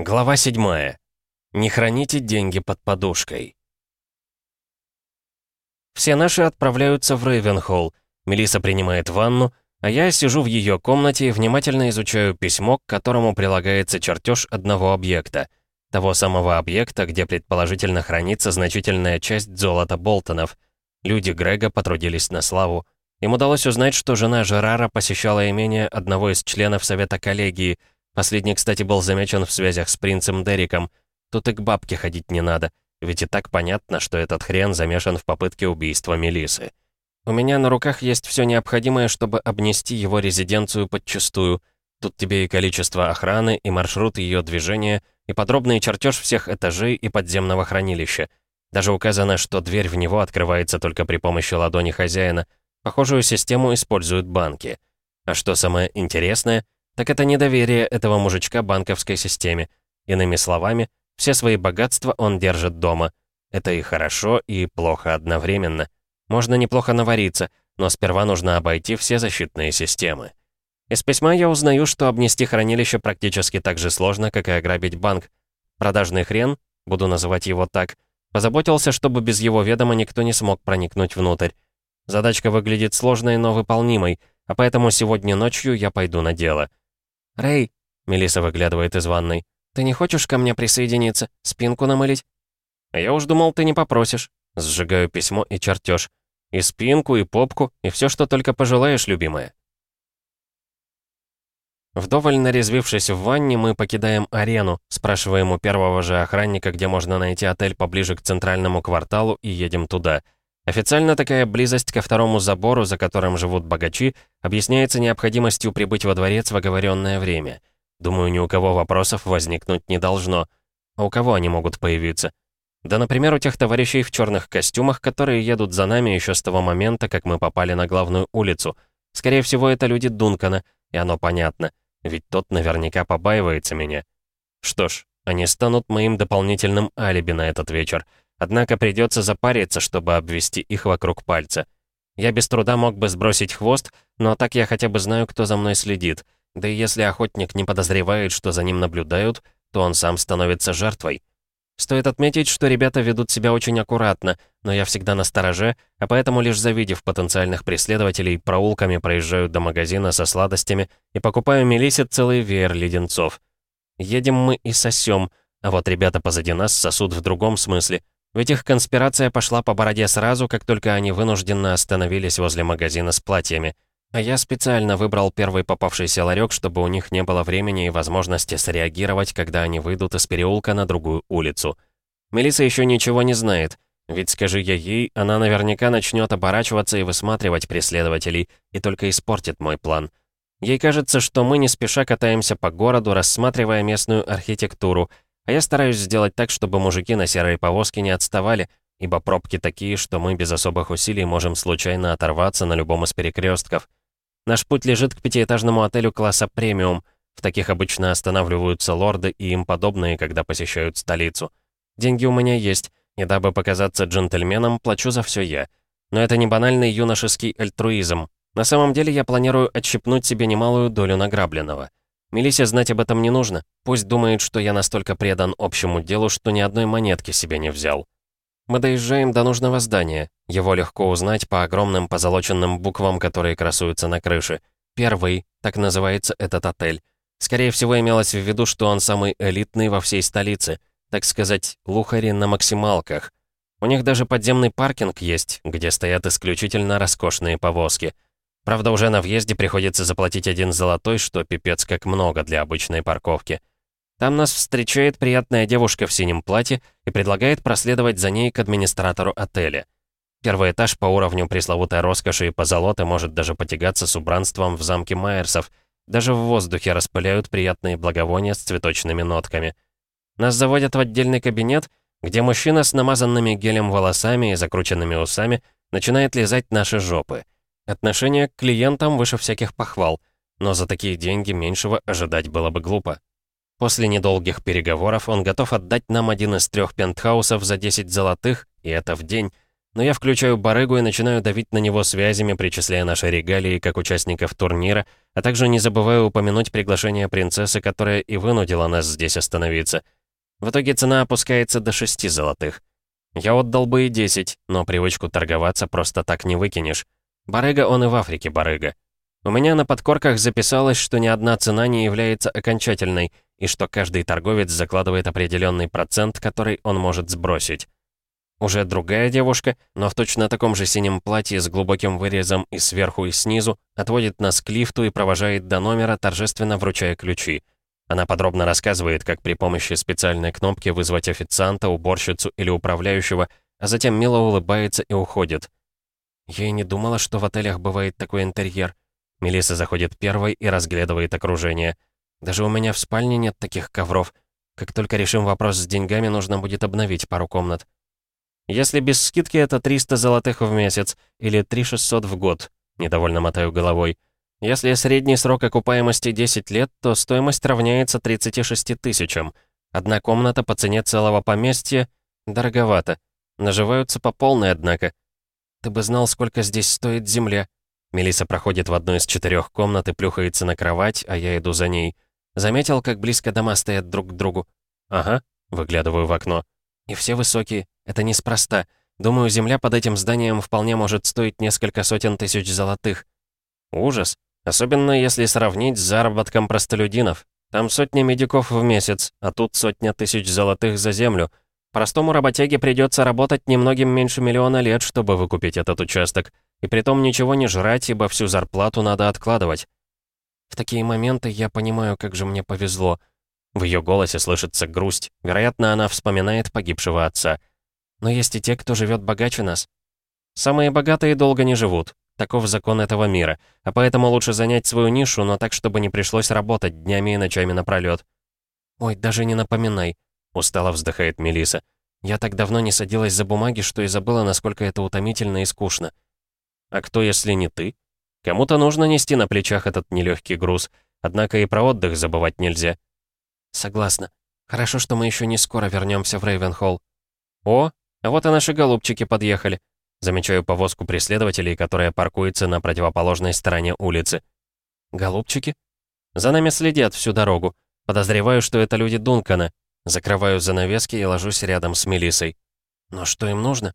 Глава 7. Не храните деньги под подушкой. Все наши отправляются в Рейвенхолл. Мелиса принимает ванну, а я сижу в ее комнате и внимательно изучаю письмо, к которому прилагается чертеж одного объекта. Того самого объекта, где предположительно хранится значительная часть золота Болтонов. Люди Грега потрудились на славу. Им удалось узнать, что жена Жерара посещала имение одного из членов Совета коллегии — Последний, кстати, был замечен в связях с принцем Дериком. Тут и к бабке ходить не надо, ведь и так понятно, что этот хрен замешан в попытке убийства Мелисы. У меня на руках есть все необходимое, чтобы обнести его резиденцию подчистую. Тут тебе и количество охраны, и маршрут ее движения, и подробный чертеж всех этажей и подземного хранилища. Даже указано, что дверь в него открывается только при помощи ладони хозяина. Похожую систему используют банки. А что самое интересное — так это недоверие этого мужичка банковской системе. Иными словами, все свои богатства он держит дома. Это и хорошо, и плохо одновременно. Можно неплохо навариться, но сперва нужно обойти все защитные системы. Из письма я узнаю, что обнести хранилище практически так же сложно, как и ограбить банк. Продажный хрен, буду называть его так, позаботился, чтобы без его ведома никто не смог проникнуть внутрь. Задачка выглядит сложной, но выполнимой, а поэтому сегодня ночью я пойду на дело. «Рэй», — Мелиса выглядывает из ванной, «ты не хочешь ко мне присоединиться? Спинку намылить?» «Я уж думал, ты не попросишь». Сжигаю письмо и чертеж. И спинку, и попку, и все, что только пожелаешь, любимая. Вдоволь нарезвившись в ванне, мы покидаем арену, спрашиваем у первого же охранника, где можно найти отель поближе к центральному кварталу, и едем туда — Официально такая близость ко второму забору, за которым живут богачи, объясняется необходимостью прибыть во дворец в оговоренное время. Думаю, ни у кого вопросов возникнуть не должно. А у кого они могут появиться? Да, например, у тех товарищей в черных костюмах, которые едут за нами еще с того момента, как мы попали на главную улицу. Скорее всего, это люди Дункана, и оно понятно, ведь тот наверняка побаивается меня. Что ж, они станут моим дополнительным алиби на этот вечер — Однако придется запариться, чтобы обвести их вокруг пальца. Я без труда мог бы сбросить хвост, но так я хотя бы знаю, кто за мной следит. Да и если охотник не подозревает, что за ним наблюдают, то он сам становится жертвой. Стоит отметить, что ребята ведут себя очень аккуратно, но я всегда на стороже, а поэтому лишь завидев потенциальных преследователей, проулками проезжаю до магазина со сладостями и покупаю Мелисе целый веер леденцов. Едем мы и сосем, а вот ребята позади нас сосут в другом смысле — ведь их конспирация пошла по бороде сразу, как только они вынужденно остановились возле магазина с платьями. А я специально выбрал первый попавшийся ларек, чтобы у них не было времени и возможности среагировать, когда они выйдут из переулка на другую улицу. Мелиса еще ничего не знает, ведь скажи я ей, она наверняка начнет оборачиваться и высматривать преследователей, и только испортит мой план. Ей кажется, что мы не спеша катаемся по городу, рассматривая местную архитектуру — а я стараюсь сделать так, чтобы мужики на серой повозке не отставали, ибо пробки такие, что мы без особых усилий можем случайно оторваться на любом из перекрестков. Наш путь лежит к пятиэтажному отелю класса премиум. В таких обычно останавливаются лорды и им подобные, когда посещают столицу. Деньги у меня есть, и дабы показаться джентльменом, плачу за все я. Но это не банальный юношеский альтруизм. На самом деле я планирую отщипнуть себе немалую долю награбленного. Мелисе знать об этом не нужно. Пусть думает, что я настолько предан общему делу, что ни одной монетки себе не взял. Мы доезжаем до нужного здания. Его легко узнать по огромным позолоченным буквам, которые красуются на крыше. Первый, так называется этот отель. Скорее всего, имелось в виду, что он самый элитный во всей столице. Так сказать, лухари на максималках. У них даже подземный паркинг есть, где стоят исключительно роскошные повозки — Правда, уже на въезде приходится заплатить один золотой, что пипец как много для обычной парковки. Там нас встречает приятная девушка в синем платье и предлагает проследовать за ней к администратору отеля. Первый этаж по уровню пресловутой роскоши и позолоты может даже потягаться с убранством в замке Майерсов. Даже в воздухе распыляют приятные благовония с цветочными нотками. Нас заводят в отдельный кабинет, где мужчина с намазанными гелем волосами и закрученными усами начинает лизать наши жопы. Отношение к клиентам выше всяких похвал, но за такие деньги меньшего ожидать было бы глупо. После недолгих переговоров он готов отдать нам один из трех пентхаусов за 10 золотых, и это в день. но я включаю барыгу и начинаю давить на него связями, причисляя наши регалии как участников турнира, а также не забываю упомянуть приглашение принцессы, которая и вынудила нас здесь остановиться. В итоге цена опускается до шести золотых. Я отдал бы и 10, но привычку торговаться просто так не выкинешь. Барыга он и в Африке барыга. У меня на подкорках записалось, что ни одна цена не является окончательной, и что каждый торговец закладывает определенный процент, который он может сбросить. Уже другая девушка, но в точно таком же синем платье с глубоким вырезом и сверху, и снизу, отводит нас к лифту и провожает до номера, торжественно вручая ключи. Она подробно рассказывает, как при помощи специальной кнопки вызвать официанта, уборщицу или управляющего, а затем мило улыбается и уходит. Я и не думала, что в отелях бывает такой интерьер. Мелиса заходит первой и разглядывает окружение. Даже у меня в спальне нет таких ковров. Как только решим вопрос с деньгами, нужно будет обновить пару комнат. Если без скидки, это 300 золотых в месяц или 3600 в год. Недовольно мотаю головой. Если средний срок окупаемости 10 лет, то стоимость равняется 36 тысячам. Одна комната по цене целого поместья дороговато. Наживаются по полной, однако. Ты бы знал, сколько здесь стоит земля. Мелиса проходит в одну из четырех комнат и плюхается на кровать, а я иду за ней. Заметил, как близко дома стоят друг к другу. Ага, выглядываю в окно. И все высокие. Это неспроста. Думаю, земля под этим зданием вполне может стоить несколько сотен тысяч золотых. Ужас. Особенно если сравнить с заработком простолюдинов. Там сотни медиков в месяц, а тут сотня тысяч золотых за землю. Простому работяге придется работать немногим меньше миллиона лет, чтобы выкупить этот участок. И притом ничего не жрать, ибо всю зарплату надо откладывать. В такие моменты я понимаю, как же мне повезло. В ее голосе слышится грусть. Вероятно, она вспоминает погибшего отца. Но есть и те, кто живет богаче нас. Самые богатые долго не живут. Таков закон этого мира. А поэтому лучше занять свою нишу, но так, чтобы не пришлось работать днями и ночами напролёт. «Ой, даже не напоминай», — устало вздыхает Мелиса. «Я так давно не садилась за бумаги, что и забыла, насколько это утомительно и скучно». «А кто, если не ты? Кому-то нужно нести на плечах этот нелегкий груз. Однако и про отдых забывать нельзя». «Согласна. Хорошо, что мы еще не скоро вернемся в Рейвенхолл». «О, а вот и наши голубчики подъехали. Замечаю повозку преследователей, которая паркуется на противоположной стороне улицы. Голубчики? За нами следят всю дорогу. Подозреваю, что это люди Дункана. Закрываю занавески и ложусь рядом с Мелисой. Но что им нужно?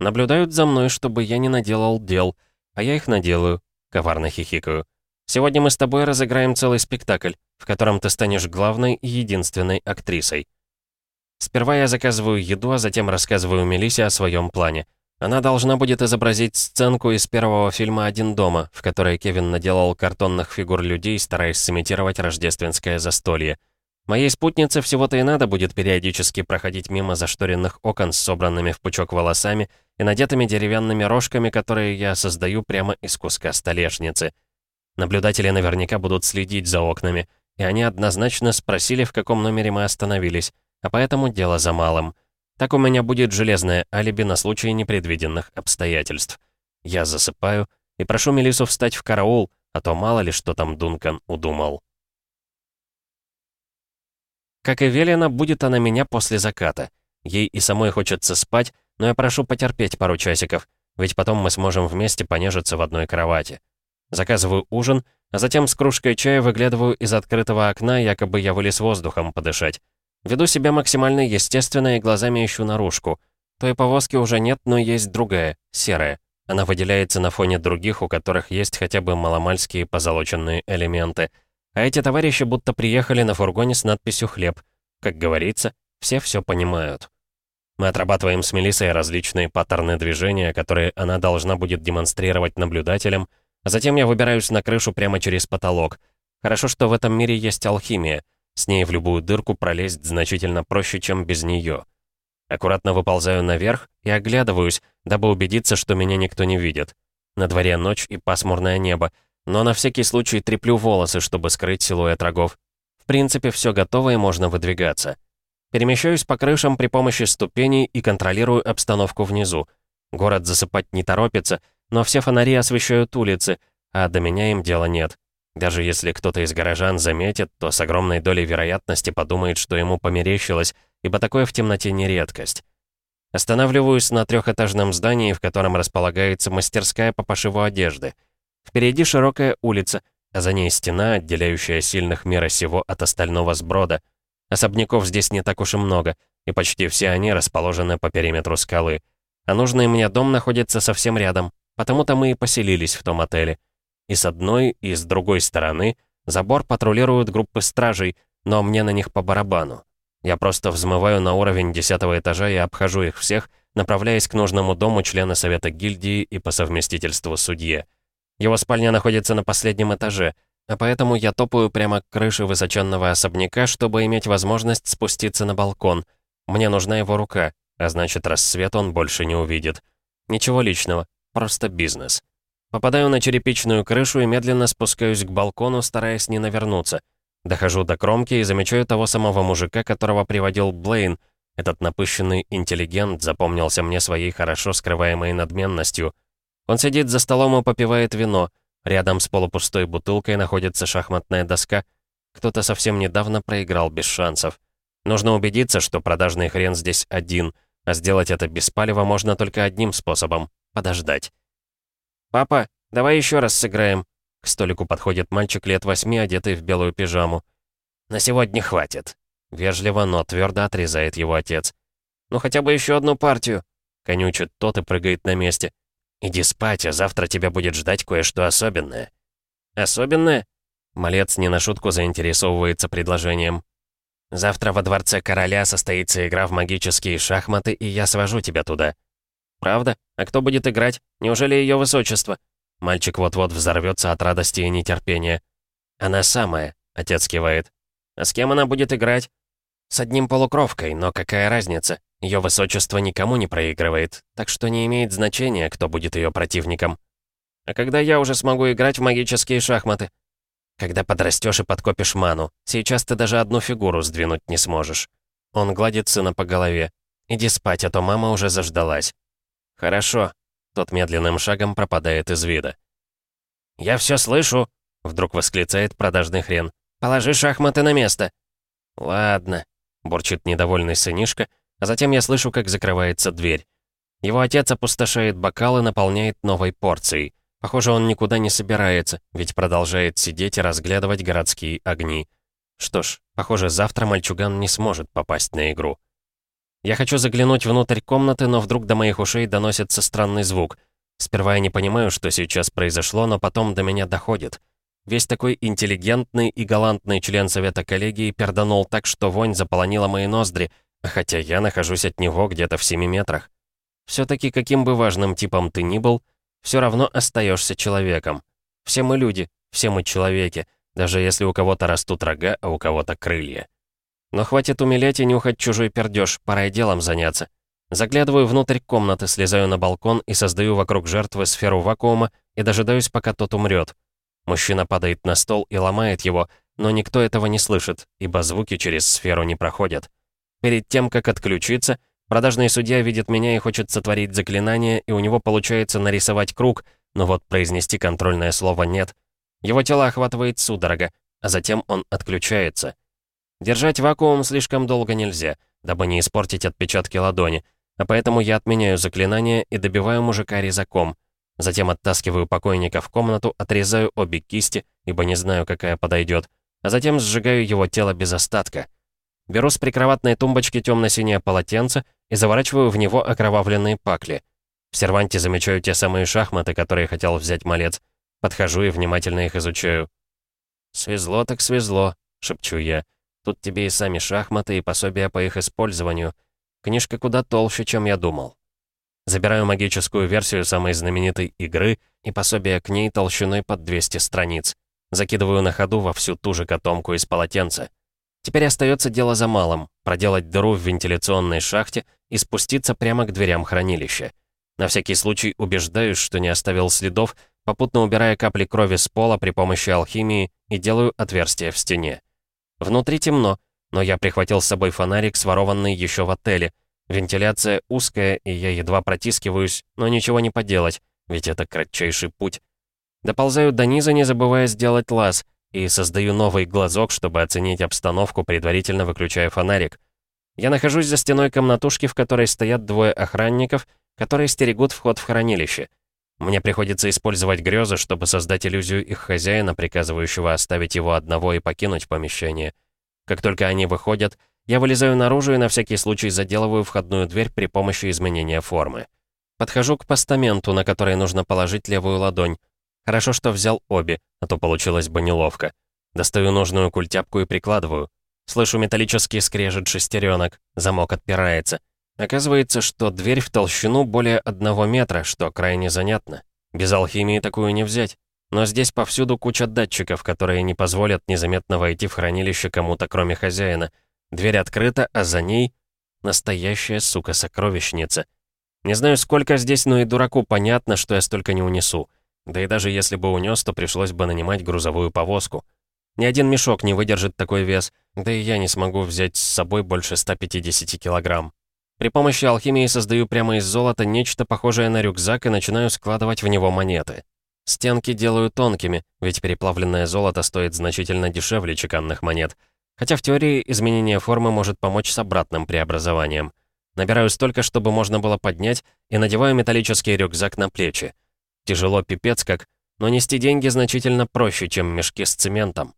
Наблюдают за мной, чтобы я не наделал дел. А я их наделаю. Коварно хихикаю. Сегодня мы с тобой разыграем целый спектакль, в котором ты станешь главной и единственной актрисой. Сперва я заказываю еду, а затем рассказываю Мелисе о своем плане. Она должна будет изобразить сценку из первого фильма «Один дома», в которой Кевин наделал картонных фигур людей, стараясь сымитировать рождественское застолье. Моей спутнице всего-то и надо будет периодически проходить мимо зашторенных окон с собранными в пучок волосами и надетыми деревянными рожками, которые я создаю прямо из куска столешницы. Наблюдатели наверняка будут следить за окнами, и они однозначно спросили, в каком номере мы остановились, а поэтому дело за малым — так у меня будет железное алиби на случай непредвиденных обстоятельств. Я засыпаю и прошу Мелису встать в караул, а то мало ли что там Дункан удумал. Как и велено, будет она меня после заката. Ей и самой хочется спать, но я прошу потерпеть пару часиков, ведь потом мы сможем вместе понежиться в одной кровати. Заказываю ужин, а затем с кружкой чая выглядываю из открытого окна, якобы я вылез воздухом подышать. Веду себя максимально естественно и глазами ищу наружку. Той повозки уже нет, но есть другая, серая. Она выделяется на фоне других, у которых есть хотя бы маломальские позолоченные элементы. А эти товарищи будто приехали на фургоне с надписью «Хлеб». Как говорится, все все понимают. Мы отрабатываем с Мелиссой различные паттерны движения, которые она должна будет демонстрировать наблюдателям, а затем я выбираюсь на крышу прямо через потолок. Хорошо, что в этом мире есть алхимия — с ней в любую дырку пролезть значительно проще, чем без нее. Аккуратно выползаю наверх и оглядываюсь, дабы убедиться, что меня никто не видит. На дворе ночь и пасмурное небо, но на всякий случай треплю волосы, чтобы скрыть силуэт рогов. В принципе, все готово и можно выдвигаться. Перемещаюсь по крышам при помощи ступеней и контролирую обстановку внизу. Город засыпать не торопится, но все фонари освещают улицы, а до меня им дела нет. Даже если кто-то из горожан заметит, то с огромной долей вероятности подумает, что ему померещилось, ибо такое в темноте не редкость. Останавливаюсь на трехэтажном здании, в котором располагается мастерская по пошиву одежды. Впереди широкая улица, а за ней стена, отделяющая сильных мира сего от остального сброда. Особняков здесь не так уж и много, и почти все они расположены по периметру скалы. А нужный мне дом находится совсем рядом, потому-то мы и поселились в том отеле. И с одной, и с другой стороны забор патрулируют группы стражей, но мне на них по барабану. Я просто взмываю на уровень десятого этажа и обхожу их всех, направляясь к нужному дому члена совета гильдии и по совместительству судье. Его спальня находится на последнем этаже, а поэтому я топаю прямо к крыше высоченного особняка, чтобы иметь возможность спуститься на балкон. Мне нужна его рука, а значит, рассвет он больше не увидит. Ничего личного, просто бизнес. Попадаю на черепичную крышу и медленно спускаюсь к балкону, стараясь не навернуться. Дохожу до кромки и замечаю того самого мужика, которого приводил Блейн. Этот напыщенный интеллигент запомнился мне своей хорошо скрываемой надменностью. Он сидит за столом и попивает вино. Рядом с полупустой бутылкой находится шахматная доска. Кто-то совсем недавно проиграл без шансов. Нужно убедиться, что продажный хрен здесь один, а сделать это без палева можно только одним способом — подождать. «Папа, давай еще раз сыграем». К столику подходит мальчик лет восьми, одетый в белую пижаму. «На сегодня хватит». Вежливо, но твердо отрезает его отец. «Ну хотя бы еще одну партию». Конючит тот и прыгает на месте. «Иди спать, а завтра тебя будет ждать кое-что особенное». «Особенное?» Малец не на шутку заинтересовывается предложением. «Завтра во дворце короля состоится игра в магические шахматы, и я свожу тебя туда». «Правда? А кто будет играть? Неужели ее высочество?» Мальчик вот-вот взорвется от радости и нетерпения. «Она самая», — отец кивает. «А с кем она будет играть?» «С одним полукровкой, но какая разница? Ее высочество никому не проигрывает, так что не имеет значения, кто будет ее противником». «А когда я уже смогу играть в магические шахматы?» «Когда подрастешь и подкопишь ману. Сейчас ты даже одну фигуру сдвинуть не сможешь». Он гладит сына по голове. «Иди спать, а то мама уже заждалась». «Хорошо». Тот медленным шагом пропадает из вида. «Я все слышу», — вдруг восклицает продажный хрен. «Положи шахматы на место». «Ладно», — бурчит недовольный сынишка, а затем я слышу, как закрывается дверь. Его отец опустошает бокал и наполняет новой порцией. Похоже, он никуда не собирается, ведь продолжает сидеть и разглядывать городские огни. Что ж, похоже, завтра мальчуган не сможет попасть на игру. Я хочу заглянуть внутрь комнаты, но вдруг до моих ушей доносится странный звук. Сперва я не понимаю, что сейчас произошло, но потом до меня доходит. Весь такой интеллигентный и галантный член совета коллегии перданул так, что вонь заполонила мои ноздри, хотя я нахожусь от него где-то в 7 метрах. Все-таки каким бы важным типом ты ни был, все равно остаешься человеком. Все мы люди, все мы человеки, даже если у кого-то растут рога, а у кого-то крылья. Но хватит умилять и нюхать чужой пердеж, пора и делом заняться. Заглядываю внутрь комнаты, слезаю на балкон и создаю вокруг жертвы сферу вакуума и дожидаюсь, пока тот умрет. Мужчина падает на стол и ломает его, но никто этого не слышит, ибо звуки через сферу не проходят. Перед тем, как отключиться, продажный судья видит меня и хочет сотворить заклинание, и у него получается нарисовать круг, но вот произнести контрольное слово нет. Его тело охватывает судорога, а затем он отключается. Держать вакуум слишком долго нельзя, дабы не испортить отпечатки ладони, а поэтому я отменяю заклинание и добиваю мужика резаком. Затем оттаскиваю покойника в комнату, отрезаю обе кисти, ибо не знаю, какая подойдет, а затем сжигаю его тело без остатка. Беру с прикроватной тумбочки темно-синее полотенце и заворачиваю в него окровавленные пакли. В серванте замечаю те самые шахматы, которые хотел взять малец. Подхожу и внимательно их изучаю. «Свезло так свезло», — шепчу я. Тут тебе и сами шахматы, и пособия по их использованию. Книжка куда толще, чем я думал. Забираю магическую версию самой знаменитой игры и пособие к ней толщиной под 200 страниц. Закидываю на ходу во всю ту же котомку из полотенца. Теперь остается дело за малым — проделать дыру в вентиляционной шахте и спуститься прямо к дверям хранилища. На всякий случай убеждаюсь, что не оставил следов, попутно убирая капли крови с пола при помощи алхимии и делаю отверстие в стене. Внутри темно, но я прихватил с собой фонарик, сворованный еще в отеле. Вентиляция узкая, и я едва протискиваюсь, но ничего не поделать, ведь это кратчайший путь. Доползаю до низа, не забывая сделать лаз, и создаю новый глазок, чтобы оценить обстановку, предварительно выключая фонарик. Я нахожусь за стеной комнатушки, в которой стоят двое охранников, которые стерегут вход в хранилище. Мне приходится использовать грезы, чтобы создать иллюзию их хозяина, приказывающего оставить его одного и покинуть помещение. Как только они выходят, я вылезаю наружу и на всякий случай заделываю входную дверь при помощи изменения формы. Подхожу к постаменту, на который нужно положить левую ладонь. Хорошо, что взял обе, а то получилось бы неловко. Достаю нужную культяпку и прикладываю. Слышу металлический скрежет шестеренок. Замок отпирается. Оказывается, что дверь в толщину более одного метра, что крайне занятно. Без алхимии такую не взять. Но здесь повсюду куча датчиков, которые не позволят незаметно войти в хранилище кому-то, кроме хозяина. Дверь открыта, а за ней настоящая, сука, сокровищница. Не знаю, сколько здесь, но и дураку понятно, что я столько не унесу. Да и даже если бы унес, то пришлось бы нанимать грузовую повозку. Ни один мешок не выдержит такой вес, да и я не смогу взять с собой больше 150 килограмм. При помощи алхимии создаю прямо из золота нечто похожее на рюкзак и начинаю складывать в него монеты. Стенки делаю тонкими, ведь переплавленное золото стоит значительно дешевле чеканных монет. Хотя в теории изменение формы может помочь с обратным преобразованием. Набираю столько, чтобы можно было поднять, и надеваю металлический рюкзак на плечи. Тяжело пипец как, но нести деньги значительно проще, чем мешки с цементом.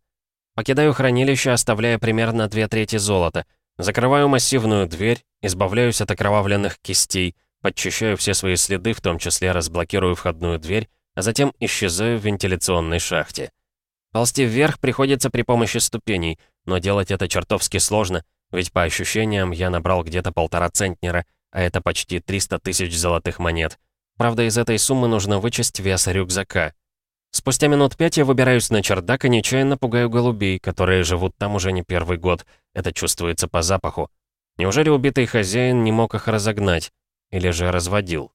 Покидаю хранилище, оставляя примерно две трети золота — Закрываю массивную дверь, избавляюсь от окровавленных кистей, подчищаю все свои следы, в том числе разблокирую входную дверь, а затем исчезаю в вентиляционной шахте. Ползти вверх приходится при помощи ступеней, но делать это чертовски сложно, ведь по ощущениям я набрал где-то полтора центнера, а это почти 300 тысяч золотых монет. Правда, из этой суммы нужно вычесть вес рюкзака. Спустя минут пять я выбираюсь на чердак и нечаянно пугаю голубей, которые живут там уже не первый год. Это чувствуется по запаху. Неужели убитый хозяин не мог их разогнать? Или же разводил?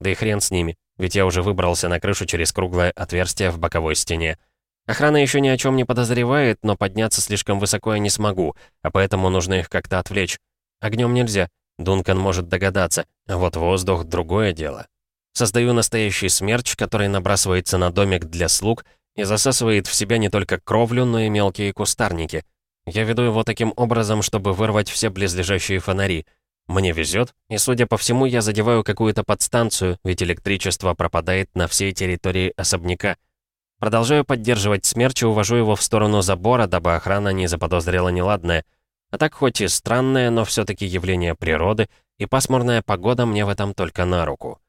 Да и хрен с ними, ведь я уже выбрался на крышу через круглое отверстие в боковой стене. Охрана еще ни о чем не подозревает, но подняться слишком высоко я не смогу, а поэтому нужно их как-то отвлечь. Огнем нельзя, Дункан может догадаться, а вот воздух — другое дело. Создаю настоящий смерч, который набрасывается на домик для слуг и засасывает в себя не только кровлю, но и мелкие кустарники. Я веду его таким образом, чтобы вырвать все близлежащие фонари. Мне везет, и, судя по всему, я задеваю какую-то подстанцию, ведь электричество пропадает на всей территории особняка. Продолжаю поддерживать смерч и увожу его в сторону забора, дабы охрана не заподозрила неладное. А так хоть и странное, но все таки явление природы, и пасмурная погода мне в этом только на руку.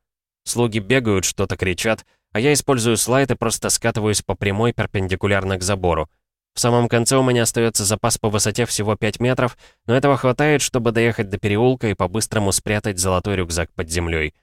Слуги бегают, что-то кричат, а я использую слайд и просто скатываюсь по прямой перпендикулярно к забору. В самом конце у меня остается запас по высоте всего 5 метров, но этого хватает, чтобы доехать до переулка и по-быстрому спрятать золотой рюкзак под землей.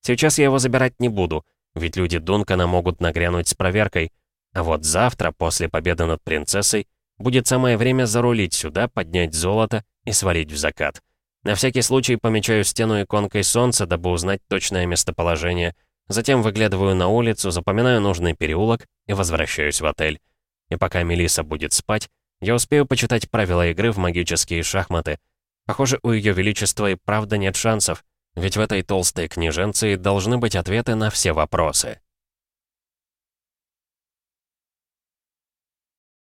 Сейчас я его забирать не буду, ведь люди Дункана могут нагрянуть с проверкой. А вот завтра, после победы над принцессой, будет самое время зарулить сюда, поднять золото и свалить в закат. На всякий случай помечаю стену иконкой солнца, дабы узнать точное местоположение. Затем выглядываю на улицу, запоминаю нужный переулок и возвращаюсь в отель. И пока Мелиса будет спать, я успею почитать правила игры в магические шахматы. Похоже, у Ее Величества и правда нет шансов, ведь в этой толстой книженции должны быть ответы на все вопросы.